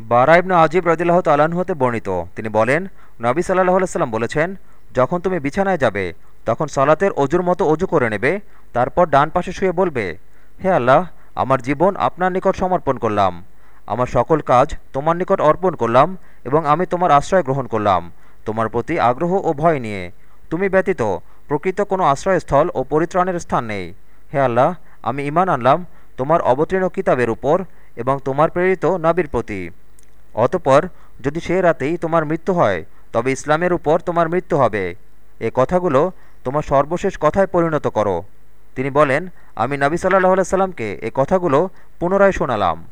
বারা ইবনু আজিব রদিল্লাহ হতে বর্ণিত। তিনি বলেন, নবী সাল্লাহ সাল্লাম বলেছেন, যখন তুমি বিছানায় যাবে, তখন সালাতের অজুর মতো অজু করে নেবে, তারপর ডান পাশে শুয়ে বলবে, হে আল্লাহ, আমার জীবন আপনার নিকট সমর্পণ করলাম, আমার সকল কাজ তোমার নিকট অর্পণ করলাম, এবং আমি তোমার আশ্রয় গ্রহণ করলাম, তোমার প্রতি আগ্রহ ও ভয় নিয়ে। তুমি ব্যতীত প্রকৃত কোনো আশ্রয়স্থল ও পরিত্রাণের স্থান নেই। হে আল্লাহ, আমি ইমান আনলাম তোমার অবতীর্ণ কিতাবের উপর এবং তোমার প্রেরিত নাবির প্রতি। অতপর যদি সে রাতেই তোমার মৃত্যু হয়, তবে ইসলামের উপর তোমার মৃত্যু হবে। এ কথাগুলো তোমার সর্বশেষ কথায় পরিণত করো। তিনি বলেন, আমি নবী সাল্লাহ সাল্লামকে এ কথাগুলো পুনরায় শোনালাম।